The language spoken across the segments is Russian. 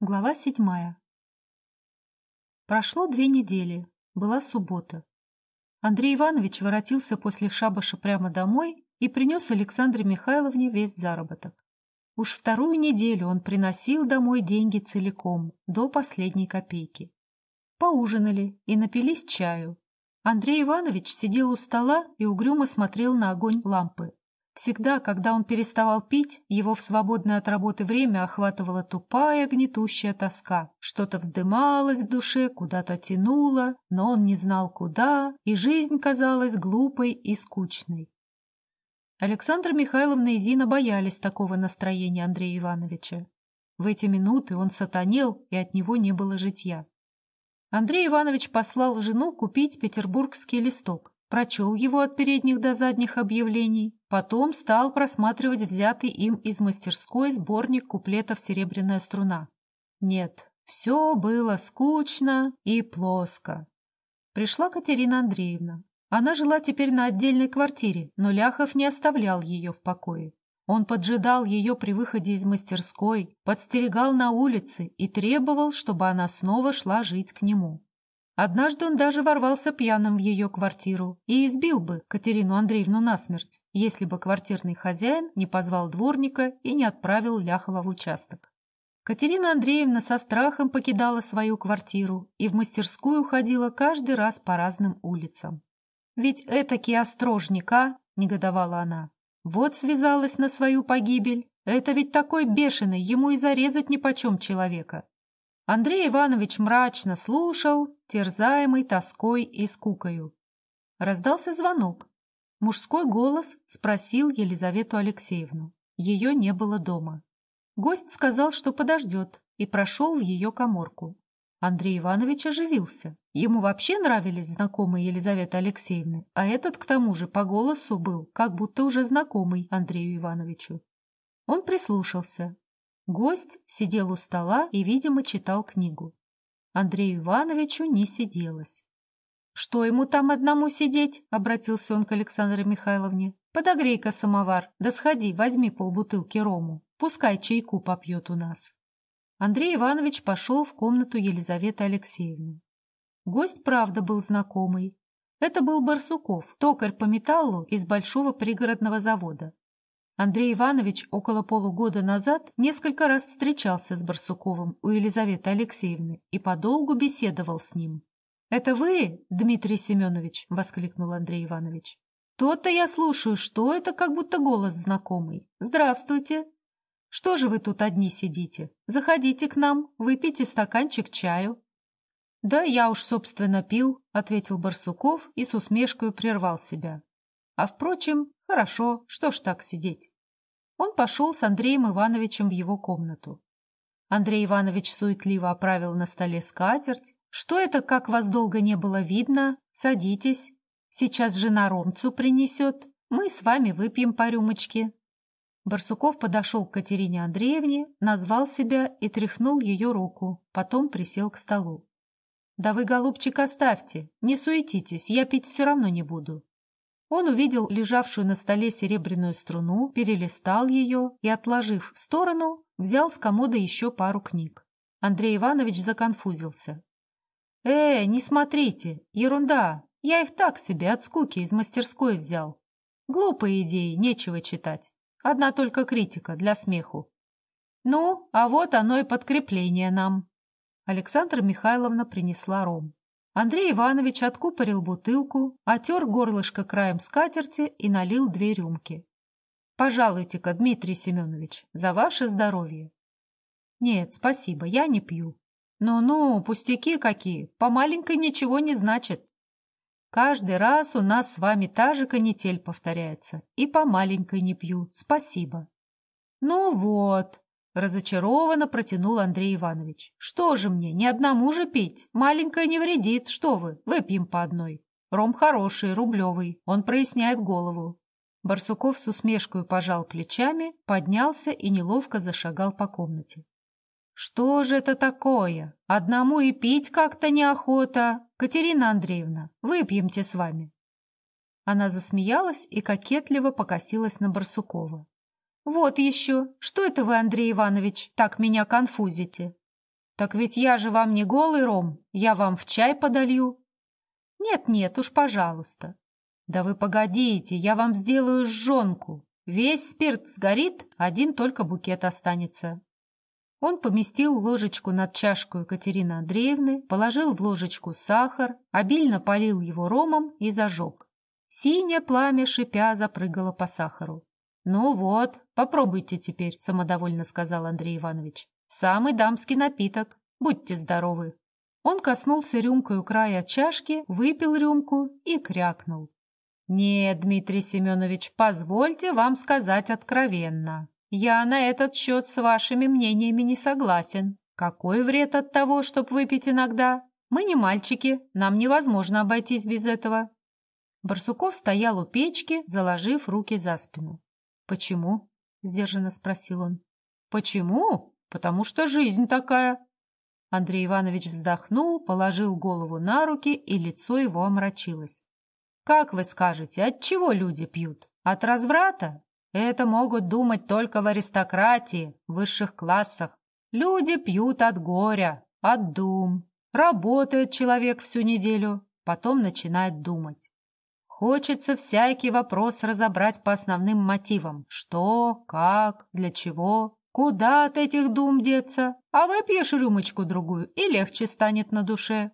Глава седьмая. Прошло две недели. Была суббота. Андрей Иванович воротился после шабаша прямо домой и принес Александре Михайловне весь заработок. Уж вторую неделю он приносил домой деньги целиком, до последней копейки. Поужинали и напились чаю. Андрей Иванович сидел у стола и угрюмо смотрел на огонь лампы. Всегда, когда он переставал пить, его в свободное от работы время охватывала тупая гнетущая тоска. Что-то вздымалось в душе, куда-то тянуло, но он не знал куда, и жизнь казалась глупой и скучной. Александра Михайловна и Зина боялись такого настроения Андрея Ивановича. В эти минуты он сатанел, и от него не было житья. Андрей Иванович послал жену купить петербургский листок прочел его от передних до задних объявлений, потом стал просматривать взятый им из мастерской сборник куплетов «Серебряная струна». Нет, все было скучно и плоско. Пришла Катерина Андреевна. Она жила теперь на отдельной квартире, но Ляхов не оставлял ее в покое. Он поджидал ее при выходе из мастерской, подстерегал на улице и требовал, чтобы она снова шла жить к нему. Однажды он даже ворвался пьяным в ее квартиру и избил бы Катерину Андреевну насмерть, если бы квартирный хозяин не позвал дворника и не отправил Ляхова в участок. Катерина Андреевна со страхом покидала свою квартиру и в мастерскую ходила каждый раз по разным улицам. «Ведь этаки острожника!» — негодовала она. «Вот связалась на свою погибель. Это ведь такой бешеный, ему и зарезать нипочем человека. Андрей Иванович мрачно слушал, терзаемый тоской и скукою. Раздался звонок. Мужской голос спросил Елизавету Алексеевну. Ее не было дома. Гость сказал, что подождет, и прошел в ее коморку. Андрей Иванович оживился. Ему вообще нравились знакомые Елизаветы Алексеевны, а этот, к тому же, по голосу был, как будто уже знакомый Андрею Ивановичу. Он прислушался. Гость сидел у стола и, видимо, читал книгу. Андрею Ивановичу не сиделось. «Что ему там одному сидеть?» — обратился он к Александре Михайловне. «Подогрей-ка самовар, да сходи, возьми полбутылки рому. Пускай чайку попьет у нас». Андрей Иванович пошел в комнату Елизаветы Алексеевны. Гость, правда, был знакомый. Это был Барсуков, токарь по металлу из большого пригородного завода. Андрей Иванович около полугода назад несколько раз встречался с Барсуковым у Елизаветы Алексеевны и подолгу беседовал с ним. «Это вы, Дмитрий Семенович?» — воскликнул Андрей Иванович. «То-то я слушаю, что это как будто голос знакомый. Здравствуйте!» «Что же вы тут одни сидите? Заходите к нам, выпейте стаканчик чаю». «Да я уж, собственно, пил», — ответил Барсуков и с усмешкой прервал себя. А, впрочем, хорошо, что ж так сидеть. Он пошел с Андреем Ивановичем в его комнату. Андрей Иванович суетливо оправил на столе скатерть. «Что это, как вас долго не было видно? Садитесь. Сейчас жена ромцу принесет. Мы с вами выпьем по рюмочке». Барсуков подошел к Катерине Андреевне, назвал себя и тряхнул ее руку, потом присел к столу. «Да вы, голубчик, оставьте, не суетитесь, я пить все равно не буду. Он увидел лежавшую на столе серебряную струну, перелистал ее и, отложив в сторону, взял с комода еще пару книг. Андрей Иванович законфузился. «Э, не смотрите, ерунда, я их так себе от скуки из мастерской взял. Глупые идеи, нечего читать. Одна только критика для смеху. Ну, а вот оно и подкрепление нам». Александра Михайловна принесла ром. Андрей Иванович откупорил бутылку, отер горлышко краем скатерти и налил две рюмки. «Пожалуйте-ка, Дмитрий Семенович, за ваше здоровье». «Нет, спасибо, я не пью». «Ну-ну, пустяки какие, по маленькой ничего не значит». «Каждый раз у нас с вами та же канитель повторяется, и по маленькой не пью, спасибо». «Ну вот, Разочарованно протянул Андрей Иванович. «Что же мне, ни одному же пить? Маленькая не вредит, что вы, выпьем по одной. Ром хороший, рублевый, он проясняет голову». Барсуков с усмешкой пожал плечами, поднялся и неловко зашагал по комнате. «Что же это такое? Одному и пить как-то неохота. Катерина Андреевна, выпьемте с вами». Она засмеялась и кокетливо покосилась на Барсукова. «Вот еще! Что это вы, Андрей Иванович, так меня конфузите?» Так ведь я же вам не голый ром, я вам в чай подолью. Нет-нет, уж пожалуйста. Да вы погодите, я вам сделаю жжонку. Весь спирт сгорит, один только букет останется. Он поместил ложечку над чашку Екатерины Андреевны, положил в ложечку сахар, обильно полил его ромом и зажег. Синее пламя, шипя, запрыгало по сахару. «Ну вот, попробуйте теперь», — самодовольно сказал Андрей Иванович. «Самый дамский напиток. Будьте здоровы». Он коснулся рюмкой у края чашки, выпил рюмку и крякнул. «Нет, Дмитрий Семенович, позвольте вам сказать откровенно. Я на этот счет с вашими мнениями не согласен. Какой вред от того, чтобы выпить иногда? Мы не мальчики, нам невозможно обойтись без этого». Барсуков стоял у печки, заложив руки за спину. «Почему?» — сдержанно спросил он. «Почему? Потому что жизнь такая». Андрей Иванович вздохнул, положил голову на руки, и лицо его омрачилось. «Как вы скажете, от чего люди пьют? От разврата? Это могут думать только в аристократии, в высших классах. Люди пьют от горя, от дум. Работает человек всю неделю, потом начинает думать. Хочется всякий вопрос разобрать по основным мотивам. Что, как, для чего, куда от этих дум деться. А выпьешь рюмочку-другую, и легче станет на душе.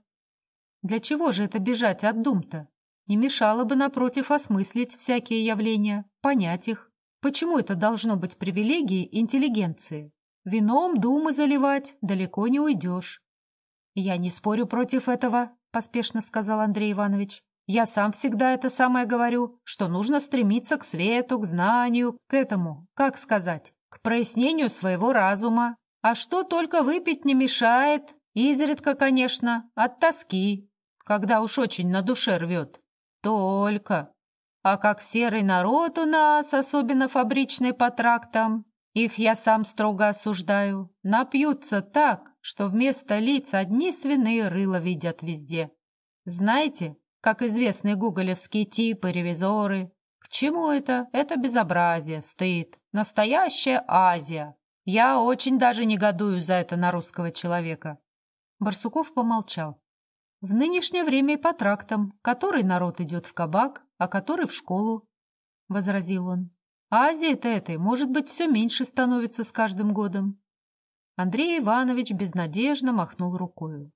Для чего же это бежать от дум-то? Не мешало бы, напротив, осмыслить всякие явления, понять их. Почему это должно быть привилегией интеллигенции? Вином думы заливать далеко не уйдешь. «Я не спорю против этого», — поспешно сказал Андрей Иванович. Я сам всегда это самое говорю, что нужно стремиться к свету, к знанию, к этому, как сказать, к прояснению своего разума. А что только выпить не мешает, изредка, конечно, от тоски, когда уж очень на душе рвет. Только. А как серый народ у нас, особенно фабричный по трактам, их я сам строго осуждаю, напьются так, что вместо лиц одни свиные рыла видят везде. Знаете, как известные гуголевские типы, ревизоры. К чему это? Это безобразие, стыд. Настоящая Азия. Я очень даже негодую за это на русского человека. Барсуков помолчал. В нынешнее время и по трактам, который народ идет в кабак, а который в школу, — возразил он. Азия-то этой, может быть, все меньше становится с каждым годом. Андрей Иванович безнадежно махнул рукою.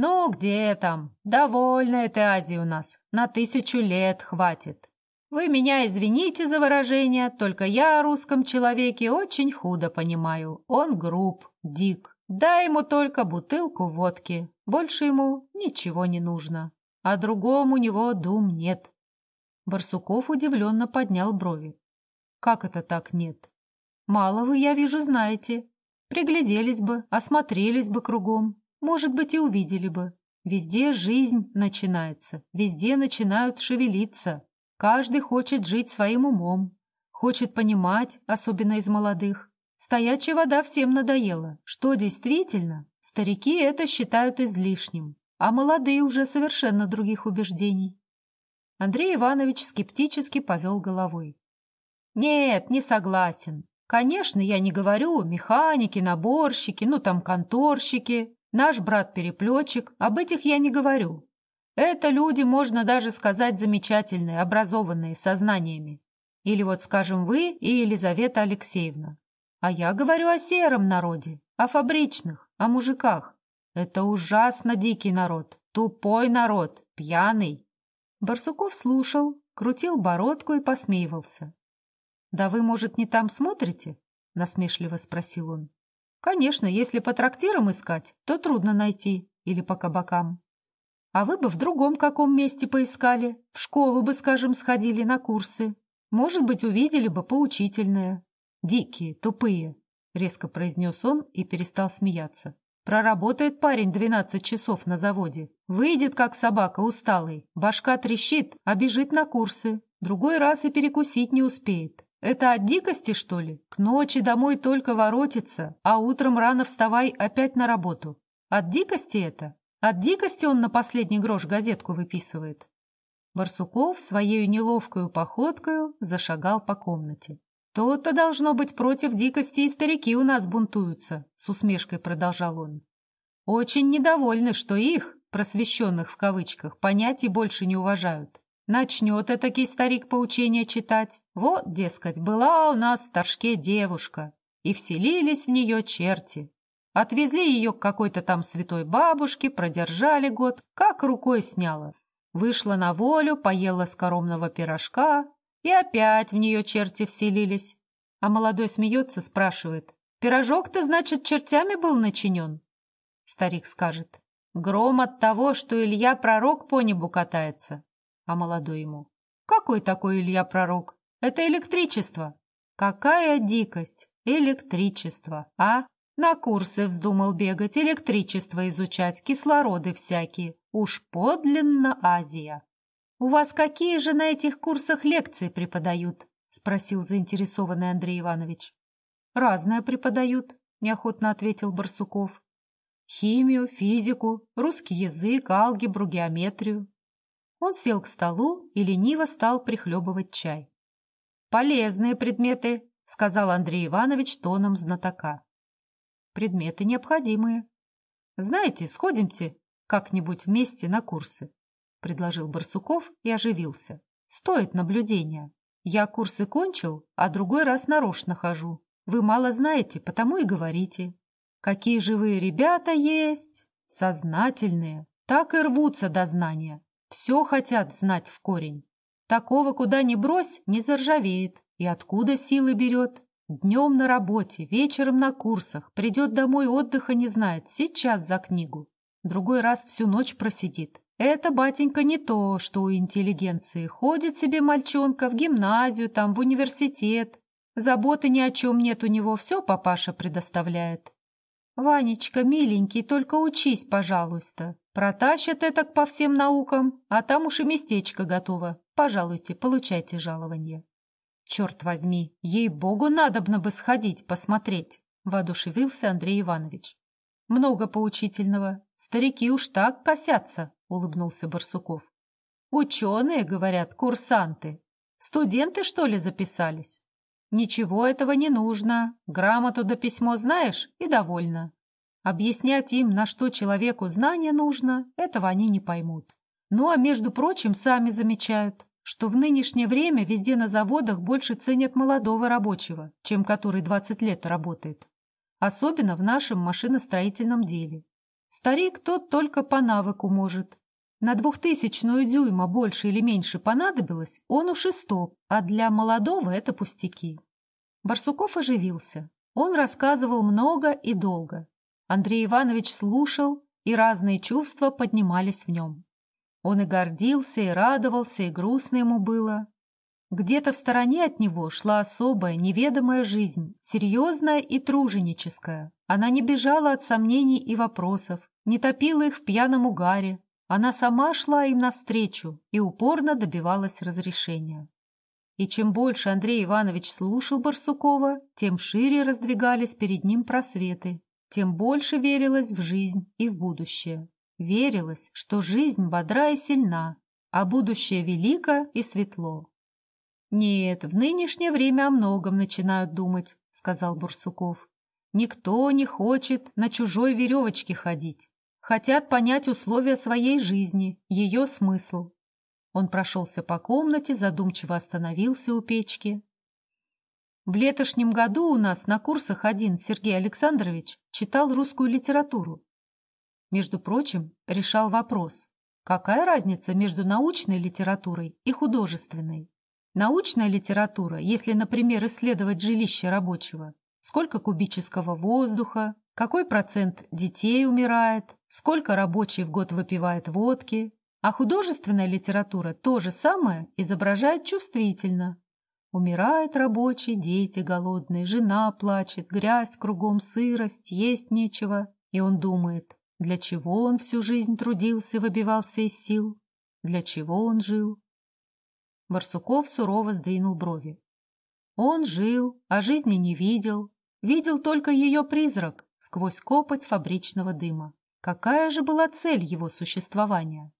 «Ну, где там? Довольно этой Азии у нас. На тысячу лет хватит. Вы меня извините за выражение, только я о русском человеке очень худо понимаю. Он груб, дик. Дай ему только бутылку водки. Больше ему ничего не нужно. А другому у него дум нет». Барсуков удивленно поднял брови. «Как это так нет? Мало вы, я вижу, знаете. Пригляделись бы, осмотрелись бы кругом. Может быть, и увидели бы. Везде жизнь начинается, везде начинают шевелиться. Каждый хочет жить своим умом, хочет понимать, особенно из молодых. Стоячая вода всем надоела. Что действительно, старики это считают излишним, а молодые уже совершенно других убеждений. Андрей Иванович скептически повел головой. «Нет, не согласен. Конечно, я не говорю механики, наборщики, ну там конторщики. Наш брат-переплетчик, об этих я не говорю. Это люди, можно даже сказать, замечательные, образованные, сознаниями. Или вот, скажем, вы и Елизавета Алексеевна. А я говорю о сером народе, о фабричных, о мужиках. Это ужасно дикий народ, тупой народ, пьяный. Барсуков слушал, крутил бородку и посмеивался. «Да вы, может, не там смотрите?» — насмешливо спросил он. Конечно, если по трактирам искать, то трудно найти, или по кабакам. А вы бы в другом каком месте поискали, в школу бы, скажем, сходили на курсы. Может быть, увидели бы поучительное. Дикие, тупые, — резко произнес он и перестал смеяться. Проработает парень двенадцать часов на заводе. Выйдет, как собака, усталый. Башка трещит, а бежит на курсы. Другой раз и перекусить не успеет. Это от дикости, что ли? К ночи домой только воротится, а утром рано вставай опять на работу. От дикости это? От дикости он на последний грош газетку выписывает. Барсуков своей неловкою походкою зашагал по комнате. «То-то должно быть против дикости и старики у нас бунтуются», — с усмешкой продолжал он. Очень недовольны, что их, просвещенных в кавычках, понятий больше не уважают. Начнет этакий старик поучения читать. Вот, дескать, была у нас в Торжке девушка, и вселились в нее черти. Отвезли ее к какой-то там святой бабушке, продержали год, как рукой сняло. Вышла на волю, поела скоромного пирожка, и опять в нее черти вселились. А молодой смеется, спрашивает, «Пирожок-то, значит, чертями был начинен?» Старик скажет, «Гром от того, что Илья пророк по небу катается». А молодой ему, «Какой такой Илья пророк? Это электричество». «Какая дикость! Электричество, а?» На курсы вздумал бегать, электричество изучать, кислороды всякие. Уж подлинно Азия. «У вас какие же на этих курсах лекции преподают?» — спросил заинтересованный Андрей Иванович. «Разное преподают», — неохотно ответил Барсуков. «Химию, физику, русский язык, алгебру, геометрию». Он сел к столу и лениво стал прихлебывать чай. «Полезные предметы», — сказал Андрей Иванович тоном знатока предметы необходимые. Знаете, сходимте как-нибудь вместе на курсы, — предложил Барсуков и оживился. Стоит наблюдения. Я курсы кончил, а другой раз нарочно хожу. Вы мало знаете, потому и говорите. Какие живые ребята есть, сознательные, так и рвутся до знания. Все хотят знать в корень. Такого куда ни брось, не заржавеет. И откуда силы берет? Днем на работе, вечером на курсах, придет домой отдыха не знает, сейчас за книгу. Другой раз всю ночь просидит. Это, батенька, не то, что у интеллигенции. Ходит себе мальчонка в гимназию, там, в университет. Заботы ни о чем нет у него, все папаша предоставляет. Ванечка, миленький, только учись, пожалуйста. Протащат это по всем наукам, а там уж и местечко готово. Пожалуйте, получайте жалование. «Черт возьми, ей-богу, надобно бы сходить, посмотреть!» — воодушевился Андрей Иванович. «Много поучительного. Старики уж так косятся», — улыбнулся Барсуков. «Ученые, говорят, курсанты. Студенты, что ли, записались? Ничего этого не нужно. Грамоту да письмо знаешь и довольно. Объяснять им, на что человеку знание нужно, этого они не поймут. Ну а между прочим, сами замечают что в нынешнее время везде на заводах больше ценят молодого рабочего, чем который 20 лет работает. Особенно в нашем машиностроительном деле. Старик тот только по навыку может. На двухтысячную дюйма больше или меньше понадобилось, он уж и стоп, а для молодого это пустяки. Барсуков оживился. Он рассказывал много и долго. Андрей Иванович слушал, и разные чувства поднимались в нем. Он и гордился, и радовался, и грустно ему было. Где-то в стороне от него шла особая, неведомая жизнь, серьезная и труженическая. Она не бежала от сомнений и вопросов, не топила их в пьяном угаре. Она сама шла им навстречу и упорно добивалась разрешения. И чем больше Андрей Иванович слушал Барсукова, тем шире раздвигались перед ним просветы, тем больше верилось в жизнь и в будущее. Верилось, что жизнь бодра и сильна, а будущее велико и светло. «Нет, в нынешнее время о многом начинают думать», — сказал Бурсуков. «Никто не хочет на чужой веревочке ходить. Хотят понять условия своей жизни, ее смысл». Он прошелся по комнате, задумчиво остановился у печки. В летошнем году у нас на курсах один Сергей Александрович читал русскую литературу. Между прочим, решал вопрос, какая разница между научной литературой и художественной? Научная литература, если, например, исследовать жилище рабочего, сколько кубического воздуха, какой процент детей умирает, сколько рабочий в год выпивает водки, а художественная литература то же самое изображает чувствительно. Умирает рабочий, дети голодные, жена плачет, грязь кругом, сырость, есть нечего. И он думает, для чего он всю жизнь трудился, выбивался из сил? Для чего он жил? Барсуков сурово сдвинул брови. Он жил, а жизни не видел. Видел только ее призрак сквозь копоть фабричного дыма. Какая же была цель его существования?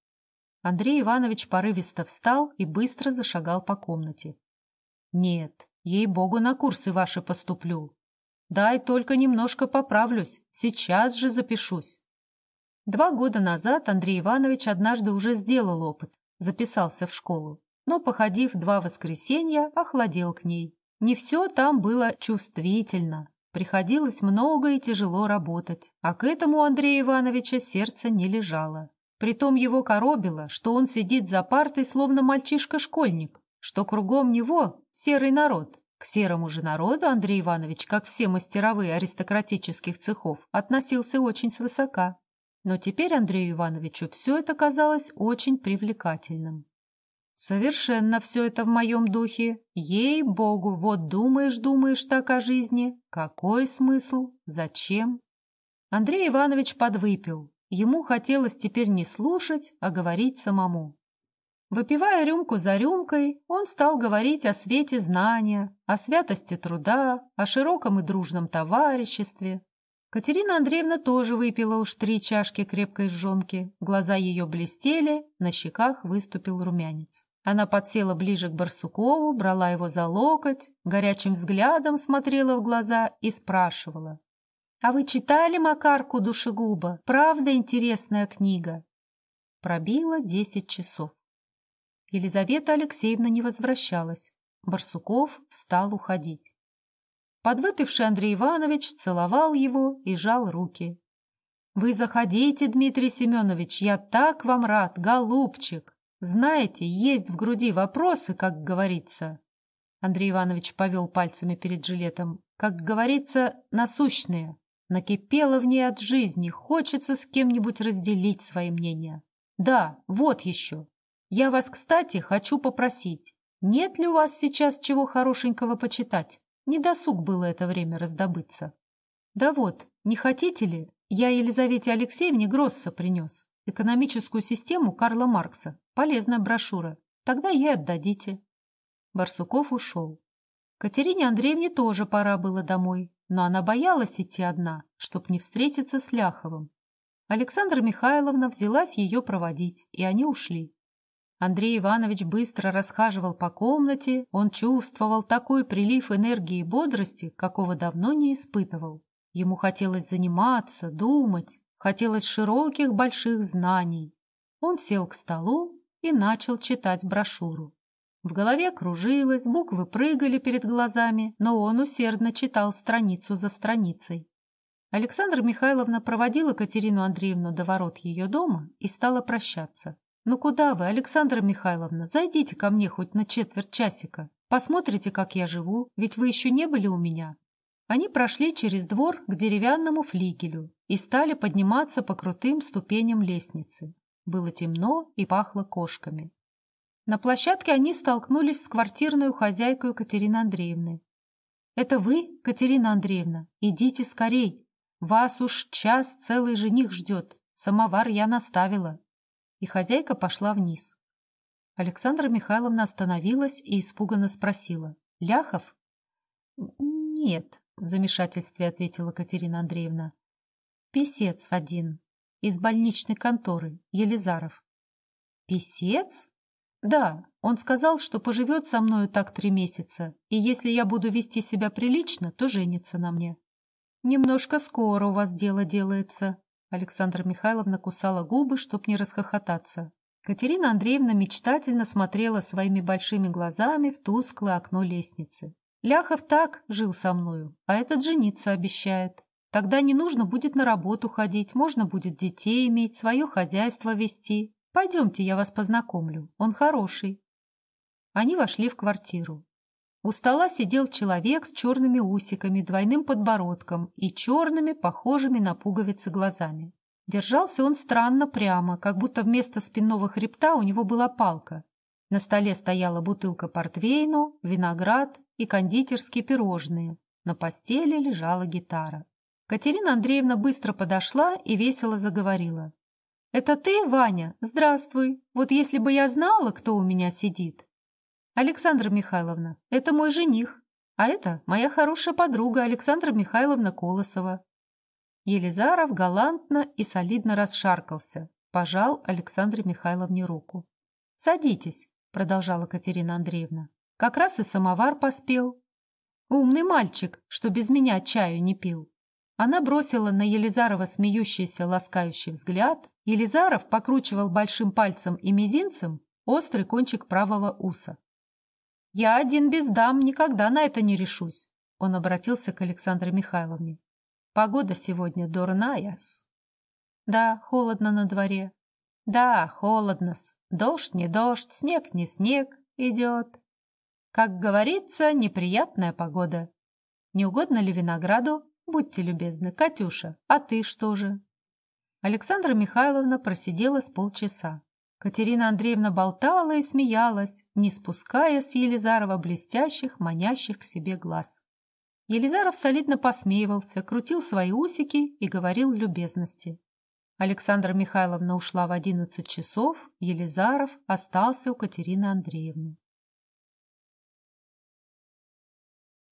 Андрей Иванович порывисто встал и быстро зашагал по комнате. «Нет, ей-богу, на курсы ваши поступлю. Дай только немножко поправлюсь, сейчас же запишусь. Два года назад Андрей Иванович однажды уже сделал опыт, записался в школу, но, походив два воскресенья, охладел к ней. Не все там было чувствительно, приходилось много и тяжело работать, а к этому Андрея Ивановича сердце не лежало. Притом его коробило, что он сидит за партой, словно мальчишка-школьник, что кругом него серый народ. К серому же народу Андрей Иванович, как все мастеровые аристократических цехов, относился очень свысока. Но теперь Андрею Ивановичу все это казалось очень привлекательным. Совершенно все это в моем духе. Ей-богу, вот думаешь-думаешь так о жизни. Какой смысл? Зачем? Андрей Иванович подвыпил. Ему хотелось теперь не слушать, а говорить самому. Выпивая рюмку за рюмкой, он стал говорить о свете знания, о святости труда, о широком и дружном товариществе. Катерина Андреевна тоже выпила уж три чашки крепкой жжонки, глаза ее блестели, на щеках выступил румянец. Она подсела ближе к Барсукову, брала его за локоть, горячим взглядом смотрела в глаза и спрашивала. «А вы читали Макарку душегуба? Правда интересная книга?» Пробило десять часов. Елизавета Алексеевна не возвращалась. Барсуков встал уходить. Подвыпивший Андрей Иванович целовал его и жал руки. «Вы заходите, Дмитрий Семенович, я так вам рад, голубчик! Знаете, есть в груди вопросы, как говорится». Андрей Иванович повел пальцами перед жилетом. «Как говорится, насущные. Накипело в ней от жизни, хочется с кем-нибудь разделить свои мнения. Да, вот еще. Я вас, кстати, хочу попросить, нет ли у вас сейчас чего хорошенького почитать? Не досуг было это время раздобыться. Да вот, не хотите ли, я Елизавете Алексеевне Гросса принес. Экономическую систему Карла Маркса. Полезная брошюра. Тогда ей отдадите. Барсуков ушел. Катерине Андреевне тоже пора было домой, но она боялась идти одна, чтоб не встретиться с Ляховым. Александра Михайловна взялась ее проводить, и они ушли. Андрей Иванович быстро расхаживал по комнате, он чувствовал такой прилив энергии и бодрости, какого давно не испытывал. Ему хотелось заниматься, думать, хотелось широких больших знаний. Он сел к столу и начал читать брошюру. В голове кружилось, буквы прыгали перед глазами, но он усердно читал страницу за страницей. Александра Михайловна проводила Катерину Андреевну до ворот ее дома и стала прощаться. «Ну куда вы, Александра Михайловна? Зайдите ко мне хоть на четверть часика. Посмотрите, как я живу, ведь вы еще не были у меня». Они прошли через двор к деревянному флигелю и стали подниматься по крутым ступеням лестницы. Было темно и пахло кошками. На площадке они столкнулись с квартирной хозяйкой Катерины Андреевны. «Это вы, Катерина Андреевна? Идите скорей. Вас уж час целый жених ждет. Самовар я наставила» и хозяйка пошла вниз. Александра Михайловна остановилась и испуганно спросила. «Ляхов?» «Нет», — в замешательстве ответила Катерина Андреевна. «Песец один, из больничной конторы, Елизаров». «Песец?» «Да, он сказал, что поживет со мною так три месяца, и если я буду вести себя прилично, то женится на мне». «Немножко скоро у вас дело делается», Александра Михайловна кусала губы, чтоб не расхохотаться. Катерина Андреевна мечтательно смотрела своими большими глазами в тусклое окно лестницы. «Ляхов так жил со мною, а этот жениться обещает. Тогда не нужно будет на работу ходить, можно будет детей иметь, свое хозяйство вести. Пойдемте, я вас познакомлю, он хороший». Они вошли в квартиру. У стола сидел человек с черными усиками, двойным подбородком и черными, похожими на пуговицы глазами. Держался он странно прямо, как будто вместо спинного хребта у него была палка. На столе стояла бутылка портвейну, виноград и кондитерские пирожные. На постели лежала гитара. Катерина Андреевна быстро подошла и весело заговорила. «Это ты, Ваня? Здравствуй. Вот если бы я знала, кто у меня сидит, Александра Михайловна, это мой жених, а это моя хорошая подруга Александра Михайловна Колосова. Елизаров галантно и солидно расшаркался, пожал Александре Михайловне руку. «Садитесь», — продолжала Катерина Андреевна. «Как раз и самовар поспел. Умный мальчик, что без меня чаю не пил. Она бросила на Елизарова смеющийся ласкающий взгляд. Елизаров покручивал большим пальцем и мизинцем острый кончик правого уса. «Я один без дам никогда на это не решусь», — он обратился к Александре Михайловне. «Погода сегодня дурная-с». «Да, холодно на дворе». «Да, холодно-с. Дождь не дождь, снег не снег идет. Как говорится, неприятная погода. Не угодно ли винограду? Будьте любезны, Катюша, а ты что же?» Александра Михайловна просидела с полчаса. Катерина Андреевна болтала и смеялась, не спуская с Елизарова блестящих, манящих к себе глаз. Елизаров солидно посмеивался, крутил свои усики и говорил любезности. Александра Михайловна ушла в одиннадцать часов, Елизаров остался у Катерины Андреевны.